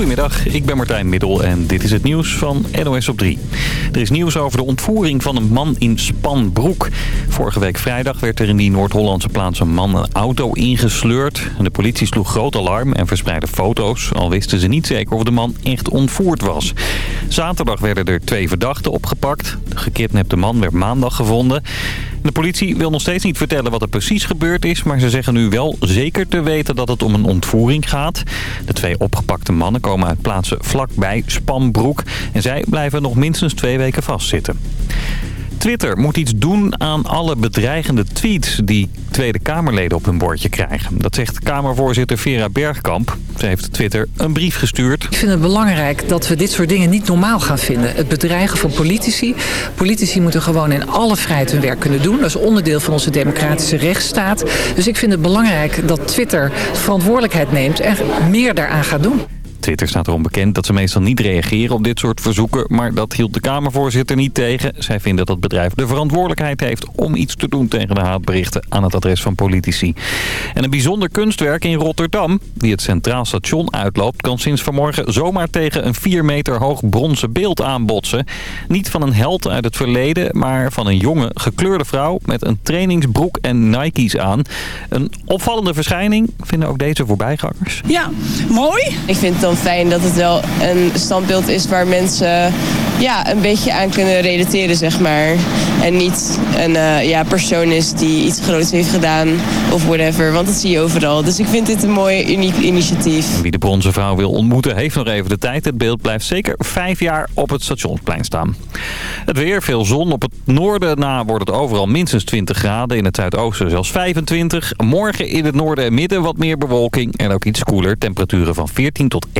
Goedemiddag, ik ben Martijn Middel en dit is het nieuws van NOS op 3. Er is nieuws over de ontvoering van een man in Spanbroek. Vorige week vrijdag werd er in die Noord-Hollandse plaats een man een auto ingesleurd. De politie sloeg groot alarm en verspreidde foto's. Al wisten ze niet zeker of de man echt ontvoerd was. Zaterdag werden er twee verdachten opgepakt. De gekidnapte man werd maandag gevonden. De politie wil nog steeds niet vertellen wat er precies gebeurd is... maar ze zeggen nu wel zeker te weten dat het om een ontvoering gaat. De twee opgepakte mannen uit plaatsen vlakbij Spanbroek... en zij blijven nog minstens twee weken vastzitten. Twitter moet iets doen aan alle bedreigende tweets die Tweede Kamerleden op hun bordje krijgen. Dat zegt Kamervoorzitter Vera Bergkamp. Ze heeft Twitter een brief gestuurd. Ik vind het belangrijk dat we dit soort dingen niet normaal gaan vinden. Het bedreigen van politici. Politici moeten gewoon in alle vrijheid hun werk kunnen doen. Dat is onderdeel van onze democratische rechtsstaat. Dus ik vind het belangrijk dat Twitter verantwoordelijkheid neemt en meer daaraan gaat doen. Twitter staat erom bekend dat ze meestal niet reageren op dit soort verzoeken. Maar dat hield de Kamervoorzitter niet tegen. Zij vinden dat het bedrijf de verantwoordelijkheid heeft om iets te doen tegen de haatberichten aan het adres van politici. En een bijzonder kunstwerk in Rotterdam, die het Centraal Station uitloopt, kan sinds vanmorgen zomaar tegen een 4 meter hoog bronzen beeld aanbotsen. Niet van een held uit het verleden, maar van een jonge gekleurde vrouw met een trainingsbroek en Nike's aan. Een opvallende verschijning vinden ook deze voorbijgangers. Ja, mooi. Ik vind fijn dat het wel een standbeeld is waar mensen ja, een beetje aan kunnen relateren, zeg maar. En niet een uh, ja, persoon is die iets groots heeft gedaan of whatever. Want dat zie je overal. Dus ik vind dit een mooi, uniek initiatief. Wie de bronzen vrouw wil ontmoeten heeft nog even de tijd. Het beeld blijft zeker vijf jaar op het stationsplein staan. Het weer, veel zon. Op het noorden na wordt het overal minstens 20 graden. In het zuidoosten zelfs 25. Morgen in het noorden en midden wat meer bewolking. En ook iets koeler. Temperaturen van 14 tot 21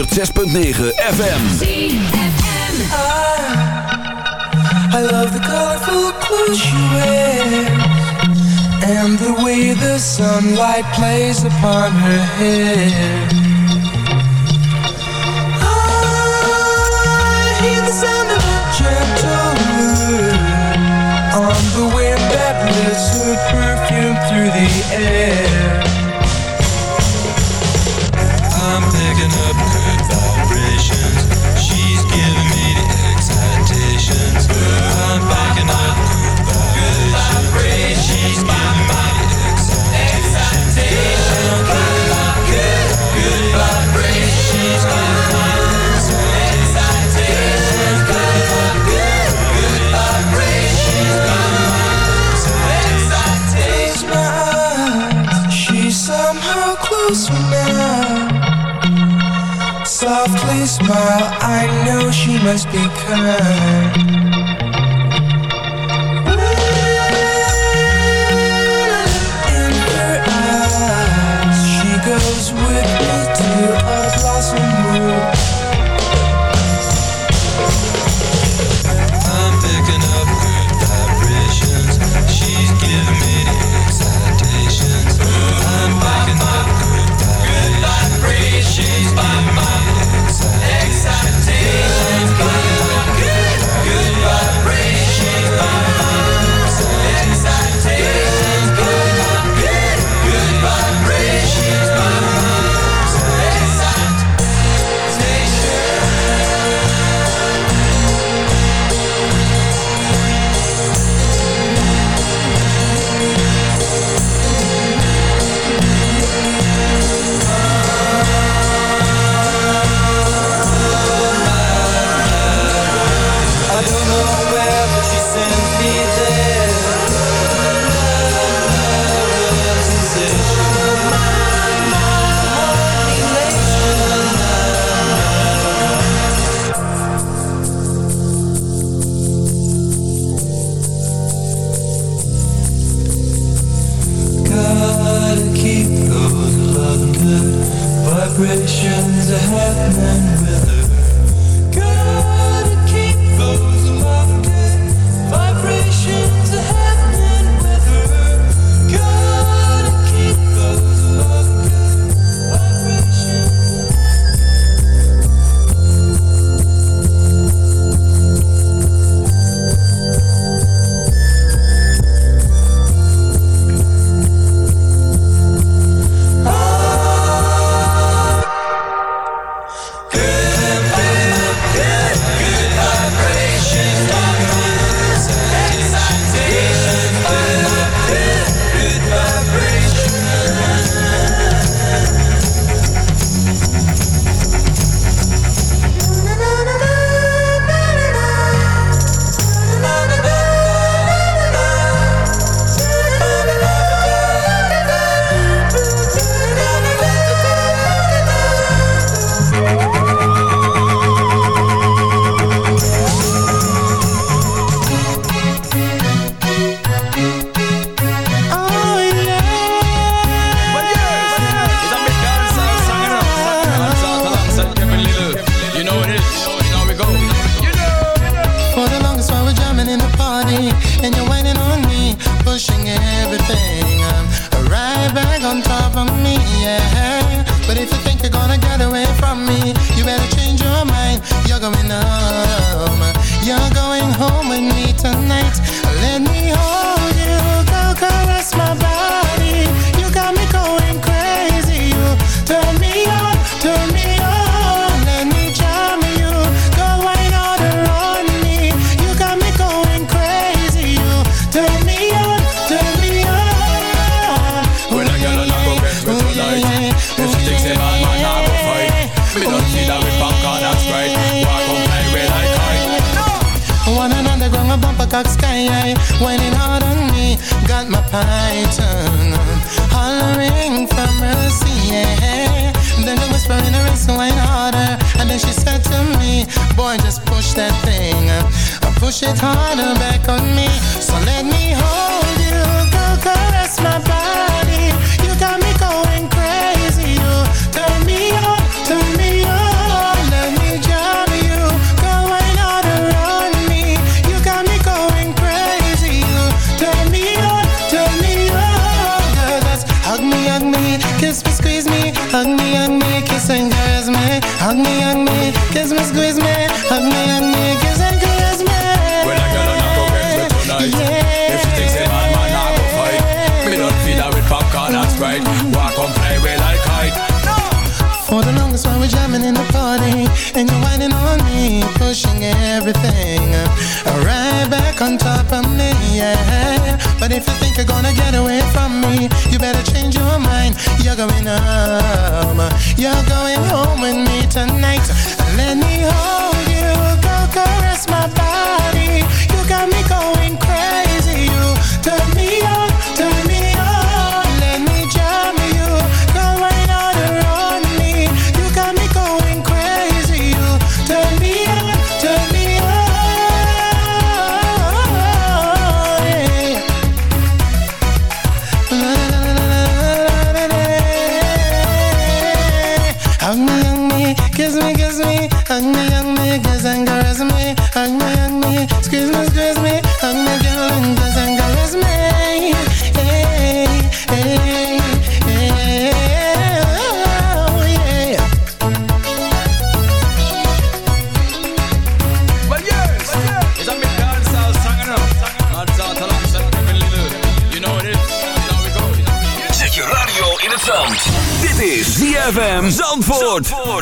106.9 FM. I, I love the colorful clothes. And the way the sunlight plays upon her hair. I hear the sound of a gentle mood. On the wind that lifts her perfume through the air. must be kind. on top of me, yeah. But if you think you're gonna get away from me You better change your mind, you're going on push it harder back on me. So let me hold you, go caress my body. You got me going crazy, you turn me on, turn me on. Let me drive you, go and all around me. You got me going crazy, you turn me on, turn me on. Girl, that's hug me, hug me, kiss me, squeeze me. Hug me, hug me, kiss and caress me. Hug me, hug me, kiss me, squeeze me You're going home with me tonight. Let me hold ZFM Ford. Zandvoort.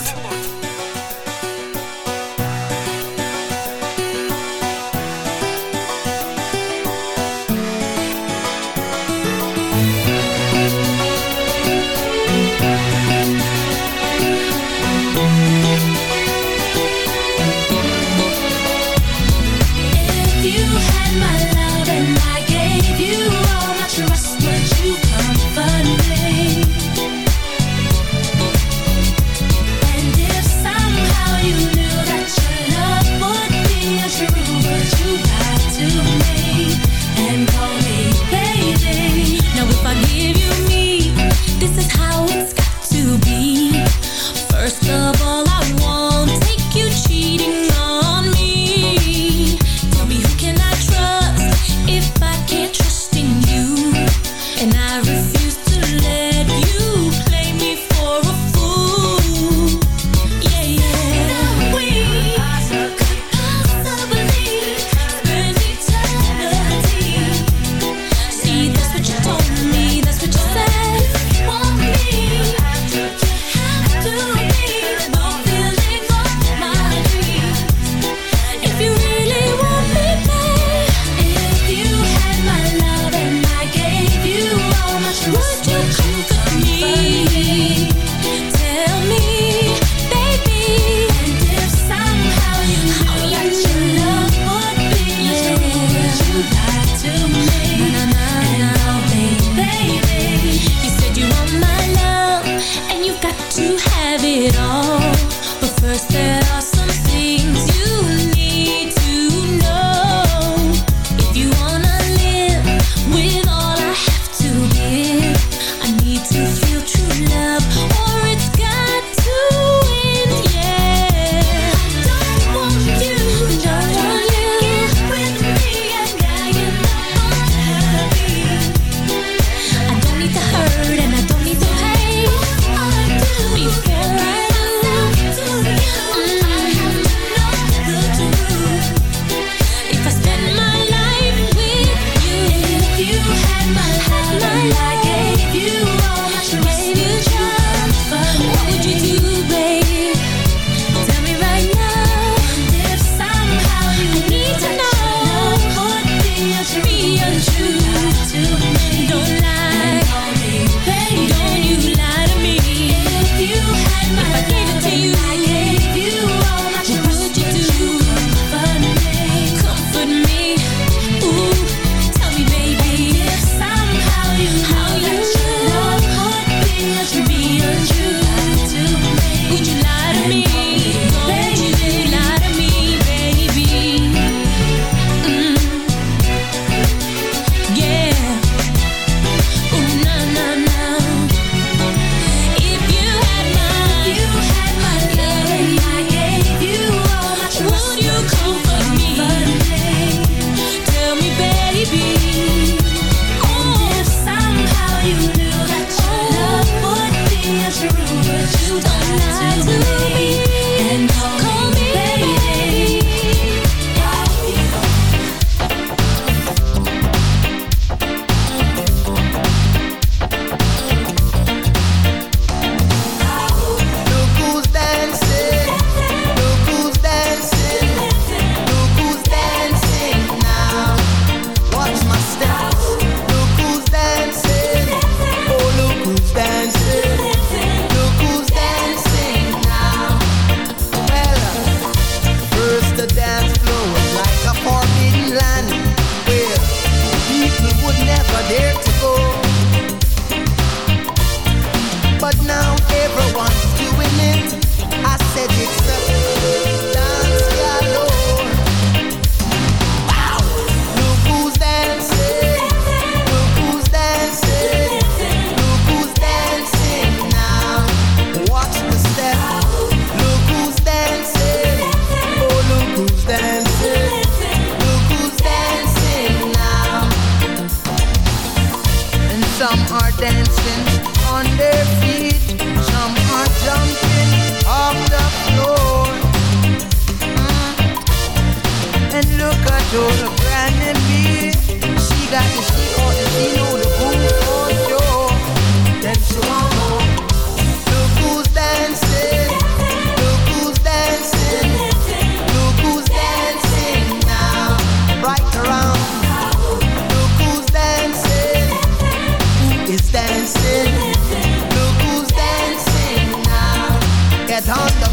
dancing on their feet, the floor. Mm. And look at old Granny B, she got the sweet get on the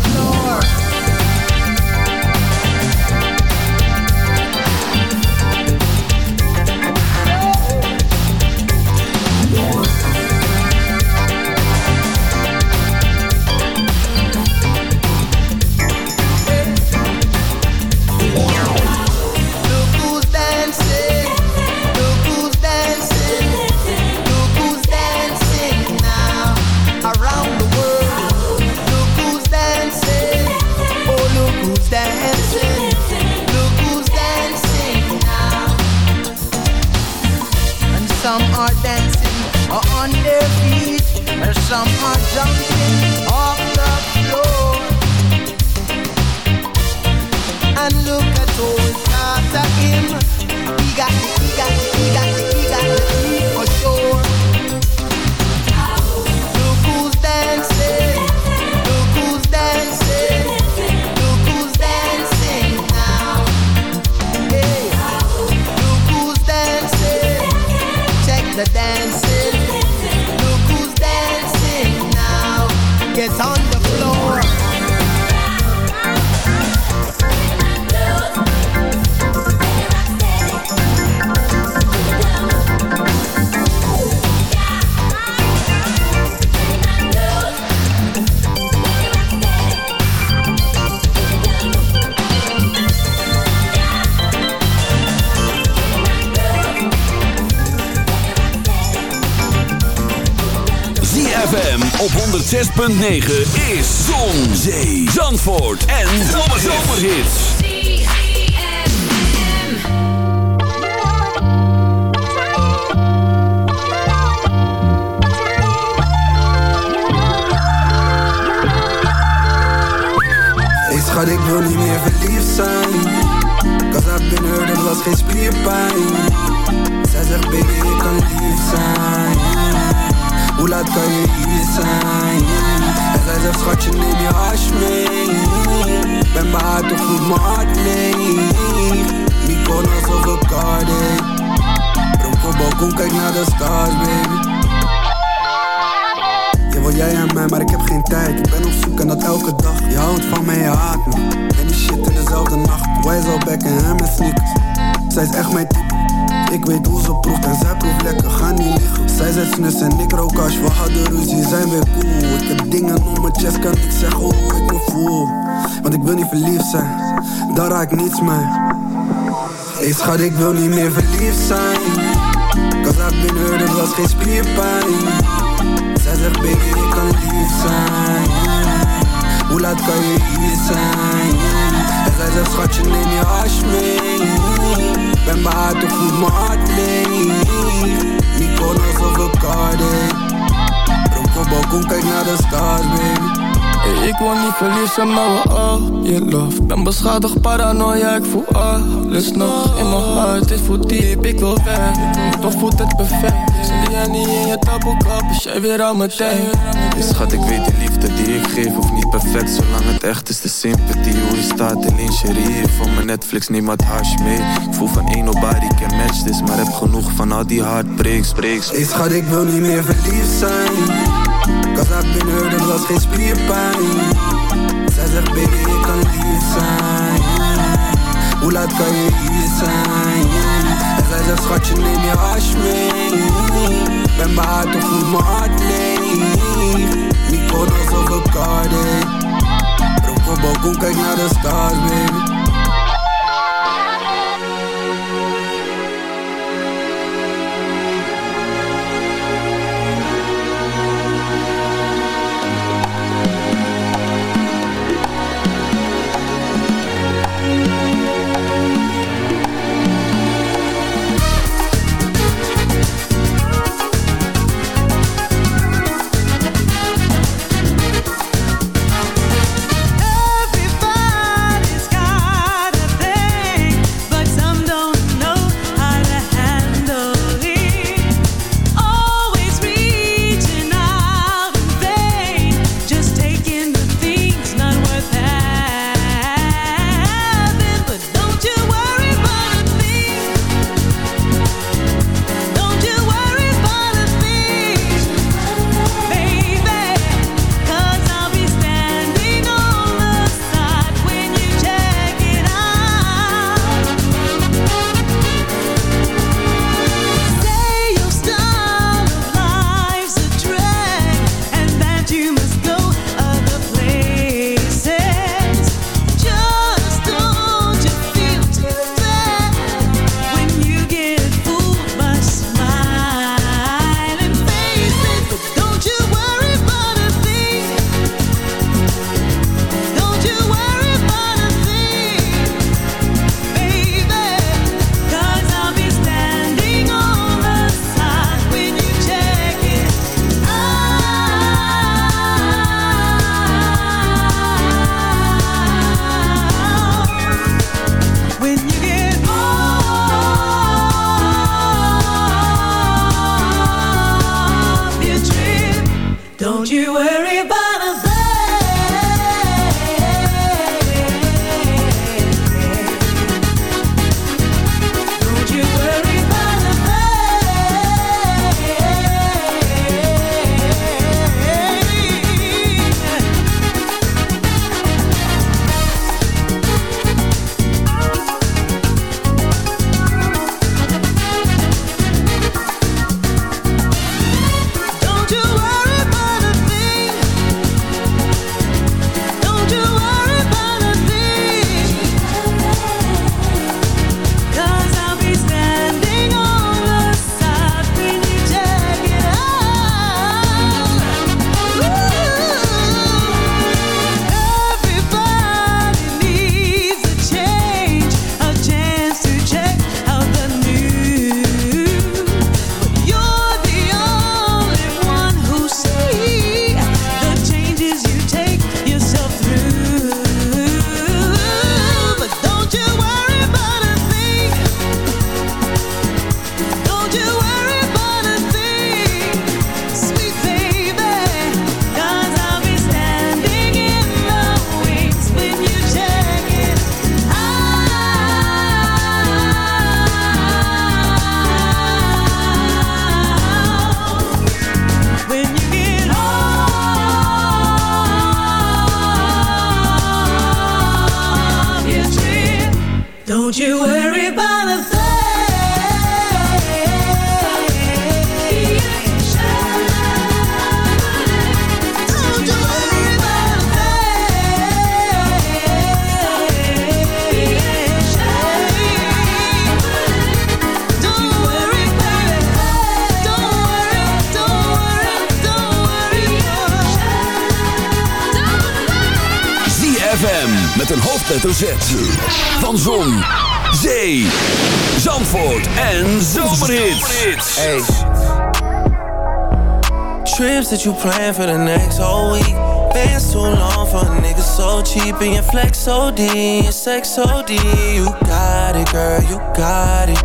some jumping off the floor. And look at He got it, he got it, he got it. Is Zon, Zee, Zandvoort en Zomerhits. Hey schat, ik wil niet meer verliefd zijn Cause I've been hurt, het was geen spierpijn Zij zegt baby, Hoe laat kan je hier zijn? En zij zegt schatje, neem je hash mee Ben hart of voelt mijn hart leeg. Mykonos of Bacardi Bronco balkon, kijk naar de stars baby. Je wil jij en mij, maar ik heb geen tijd. Ik ben op zoek en dat elke dag. Je houdt van mij, je haat me. En die shit in dezelfde nacht. Wij zo back en hem met sneakers Zij is echt mijn type Ik weet hoe ze proeft en zij proeft lekker. Ga niet liggen. Zij zet snus en ik rook hash. We hadden ruzie, zijn weer cool. Ik heb dingen om mijn chest, kan ik zeggen hoe ik me voel. Want ik wil niet verliefd zijn. Daar raak ik niets mee. Hey schat, ik wil niet meer verliefd zijn. Cause I've been hurt, het was geen spierpijn. Zij zegt baby ik kan lief zijn. Hoe laat kan je hier zijn? En zij zegt schatje neem je hash mee Ben mijn of voelt mijn hart leeg Mykonos of Bacardi Bronco balkon kijk naar de stars baby Hey, ik wil niet verliefd zijn, maar we all je love. Ben beschadigd, paranoia, ik voel alles nog In mijn hart, dit voelt diep, ik wil weg. Toch voelt het perfect. Zie jij niet in je taboekap, is jij weer aan mijn tijd. Hey, schat, ik weet die liefde die ik geef hoeft niet perfect. Zolang het echt is, de sympathie Hoe je staat in lingerie Van mijn Netflix, neem wat hash mee. Ik voel van één nobody can match this Maar heb genoeg van al die heartbreaks, breaks Hey schat, ik wil niet meer verliefd zijn I've been hurt, het was geen spierpijn. Zij zegt baby ik kan lief zijn. Hoe laat kan je hier zijn? En zij zegt schatje neem je hash mee. Ben mijn hart of voelt mijn hart leeg. Mykonos of Bacardi Bronco balkon kijk naar de stars baby hoofdletter. Van Zon, Zee, Zandvoort en Zomerhits. Hey. Trips that you plan for the next whole week. Bands too long for a nigga so cheap. And your flex OD, your sex OD. You got it, girl, you got it.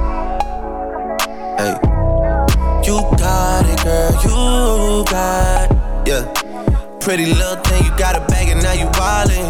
Hey. You got it, girl, you got it. Yeah. Pretty little thing, you got a bag and now you wildin'.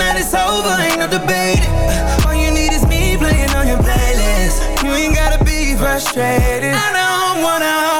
That it's over, ain't no debating. All you need is me playing on your playlist. You ain't gotta be frustrated. I don't wanna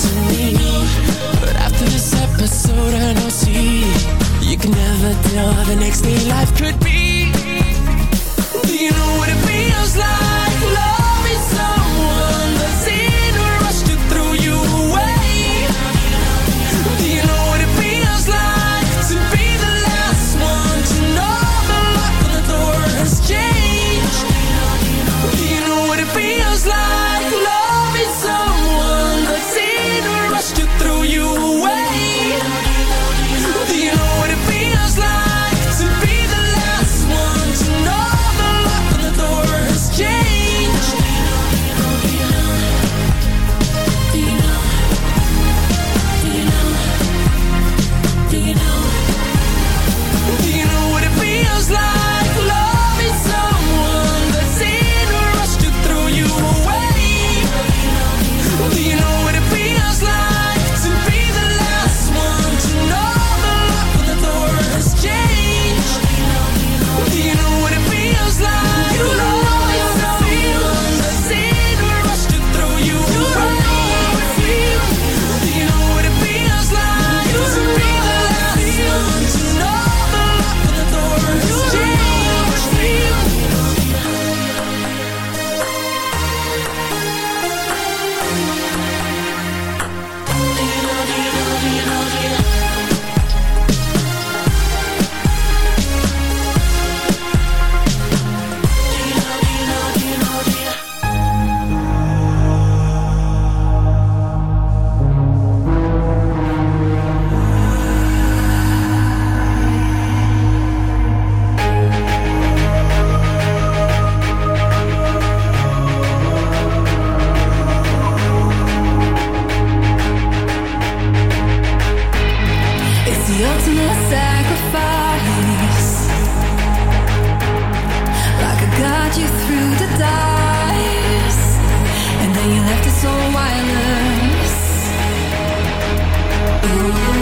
to me But after this episode I know see You can never tell the next day life could be Do you know what it feels like? you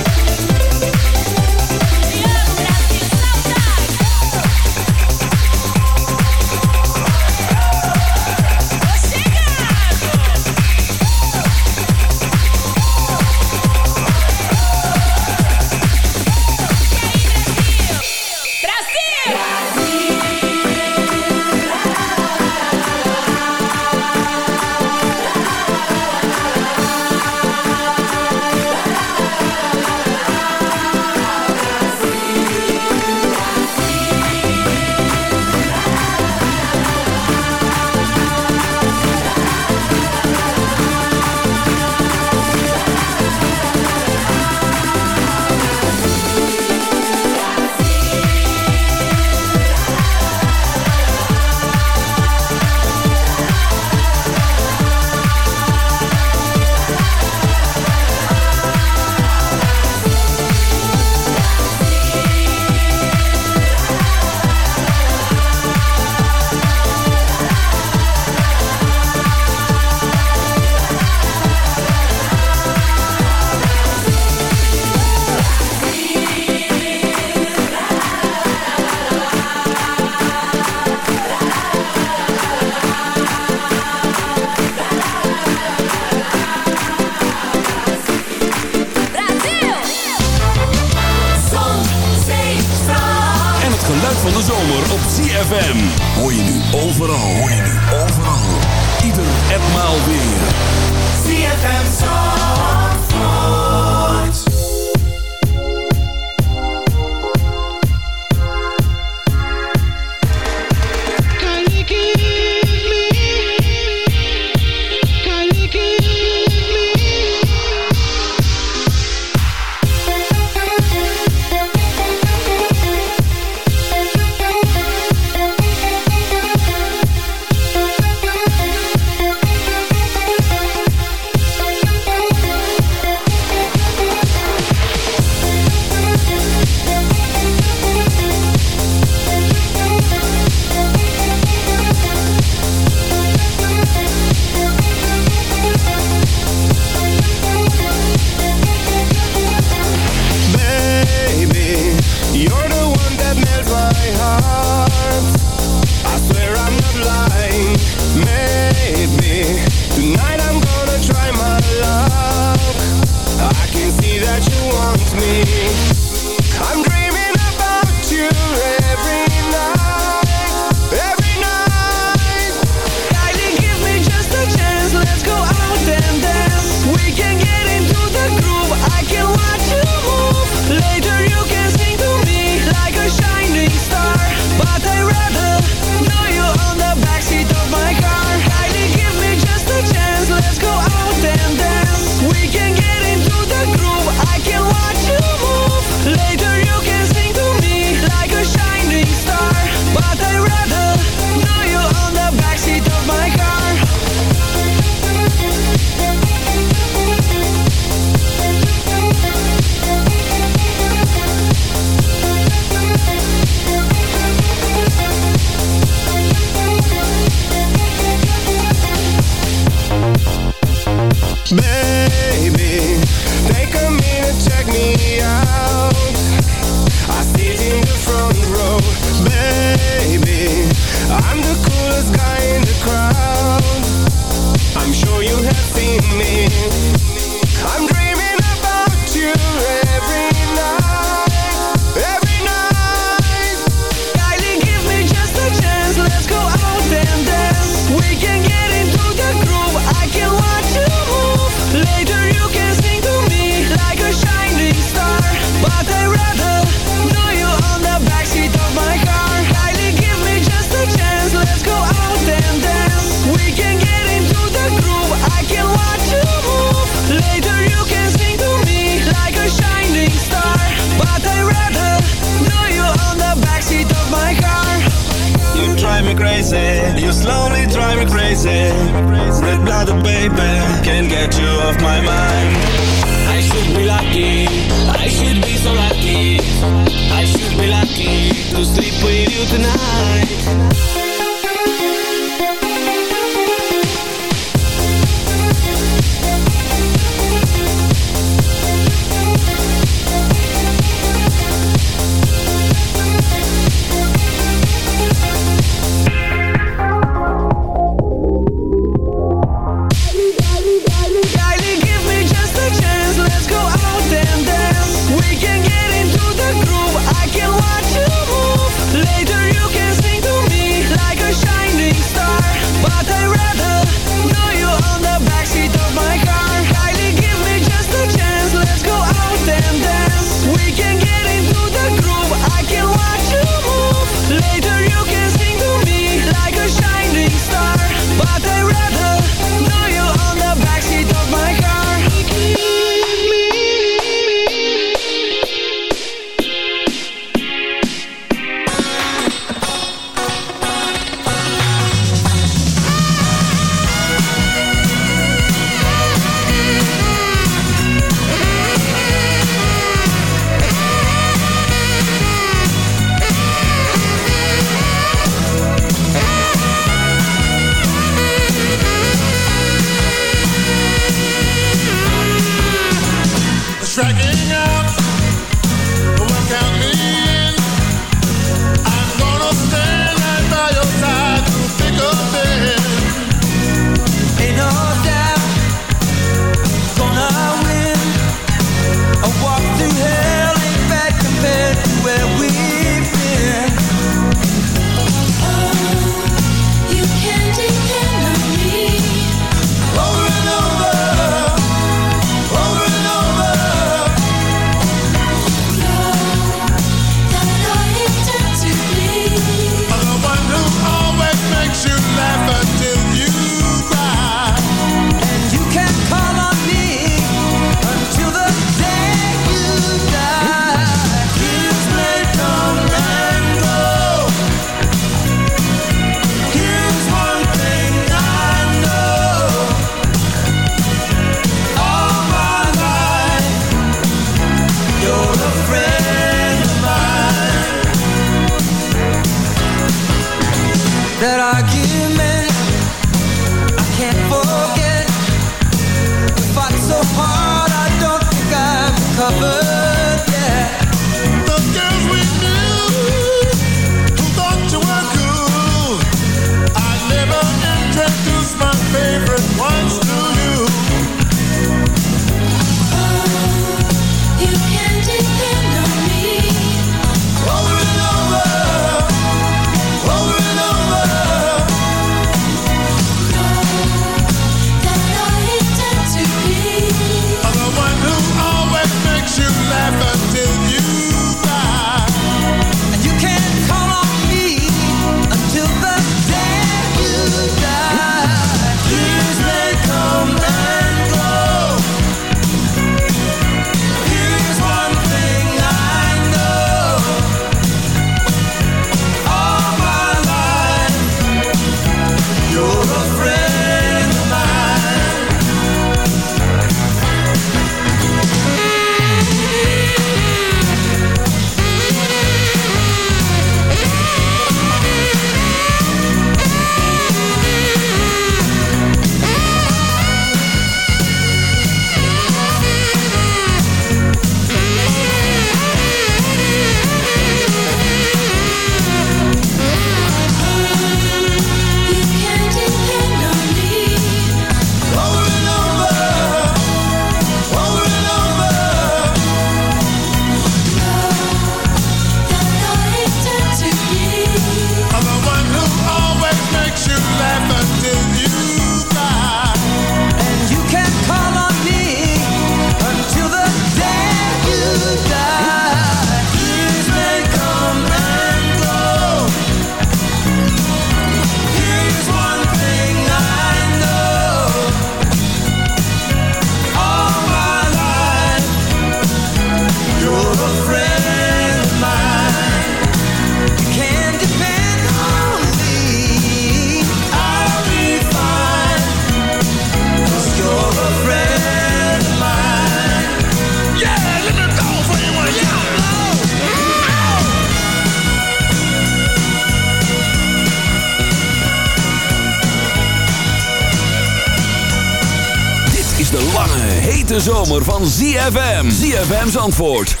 hete zomer van ZFM. ZFM's antwoord 106.9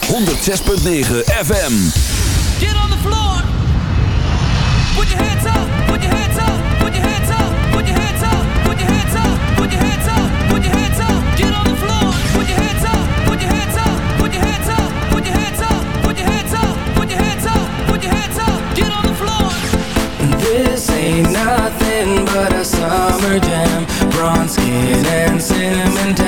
FM. Get on the floor. Put your hands up. Your up. Your up. Your up. Your up. Your up. Your up. Your up. Your up. Your up. Your up. Your up. Your up. Your up. This ain't nothing but a summer jam. Bronze skin and cinnamon tan.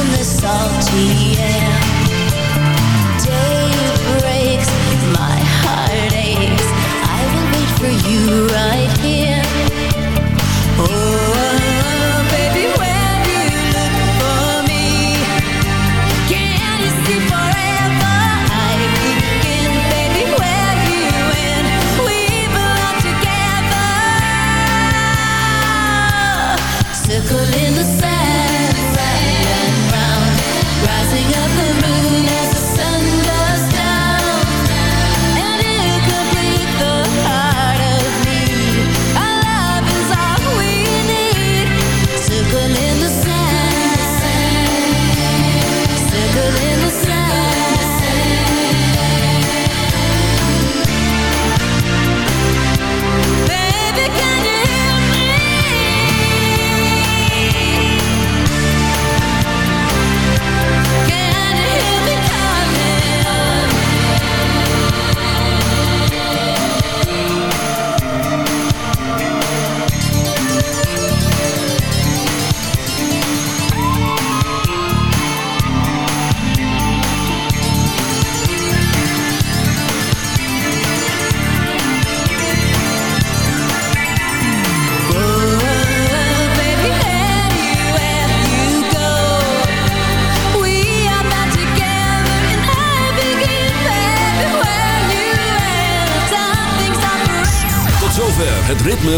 in the salty air